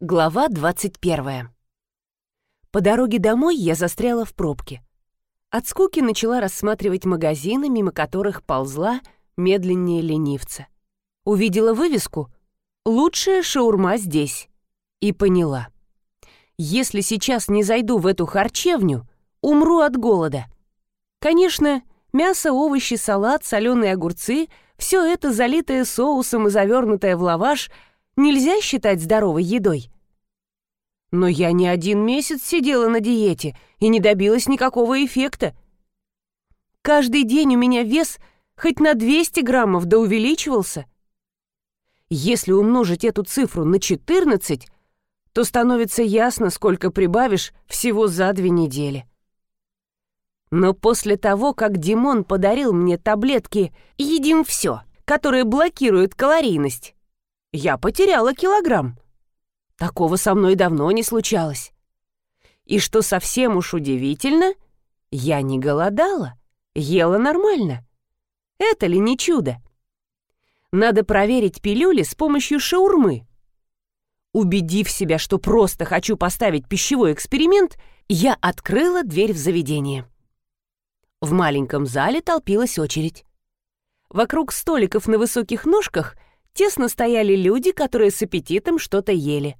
Глава 21. По дороге домой я застряла в пробке. От скуки начала рассматривать магазины, мимо которых ползла медленнее ленивца. Увидела вывеску «Лучшая шаурма здесь» и поняла. Если сейчас не зайду в эту харчевню, умру от голода. Конечно, мясо, овощи, салат, соленые огурцы — все это залитое соусом и завернутое в лаваш — нельзя считать здоровой едой. Но я не один месяц сидела на диете и не добилась никакого эффекта. Каждый день у меня вес хоть на 200 граммов да увеличивался. Если умножить эту цифру на 14, то становится ясно, сколько прибавишь всего за две недели. Но после того, как Димон подарил мне таблетки «Едим все», которые блокируют калорийность, я потеряла килограмм. Такого со мной давно не случалось. И что совсем уж удивительно, я не голодала, ела нормально. Это ли не чудо? Надо проверить пилюли с помощью шаурмы. Убедив себя, что просто хочу поставить пищевой эксперимент, я открыла дверь в заведение. В маленьком зале толпилась очередь. Вокруг столиков на высоких ножках – тесно стояли люди, которые с аппетитом что-то ели.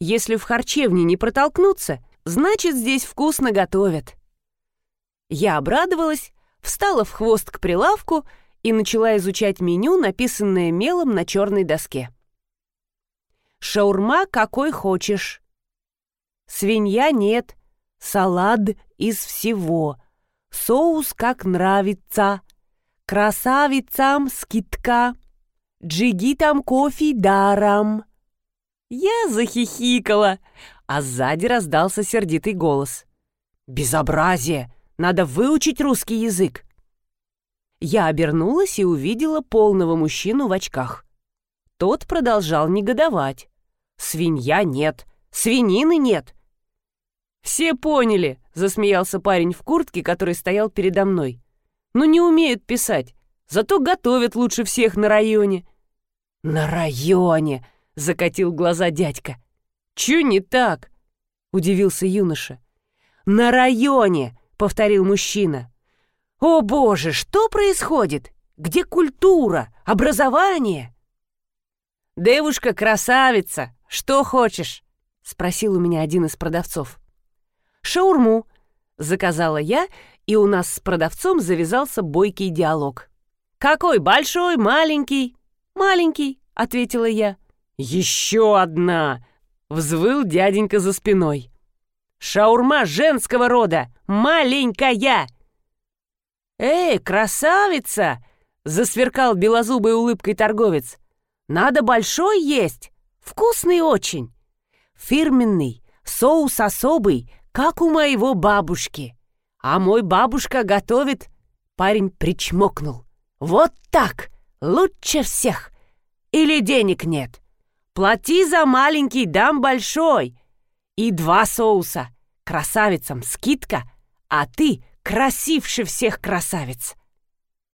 Если в харчевне не протолкнуться, значит, здесь вкусно готовят. Я обрадовалась, встала в хвост к прилавку и начала изучать меню, написанное мелом на черной доске. «Шаурма какой хочешь». «Свинья нет», «Салат из всего», «Соус как нравится», «Красавицам скидка», Джиги там кофе даром!» Я захихикала, а сзади раздался сердитый голос. «Безобразие! Надо выучить русский язык!» Я обернулась и увидела полного мужчину в очках. Тот продолжал негодовать. «Свинья нет! Свинины нет!» «Все поняли!» — засмеялся парень в куртке, который стоял передо мной. «Но не умеют писать. Зато готовят лучше всех на районе». «На районе!» — закатил глаза дядька. «Чё не так?» — удивился юноша. «На районе!» — повторил мужчина. «О боже, что происходит? Где культура, образование?» «Девушка-красавица, что хочешь?» — спросил у меня один из продавцов. «Шаурму», — заказала я, и у нас с продавцом завязался бойкий диалог. «Какой, большой, маленький?» «Маленький», — ответила я. «Еще одна!» — взвыл дяденька за спиной. «Шаурма женского рода! Маленькая!» «Эй, красавица!» — засверкал белозубой улыбкой торговец. «Надо большой есть! Вкусный очень! Фирменный, соус особый, как у моего бабушки. А мой бабушка готовит...» Парень причмокнул. Вот так! Лучше всех! Или денег нет? Плати за маленький, дам большой. И два соуса. Красавицам скидка, а ты красивше всех красавиц.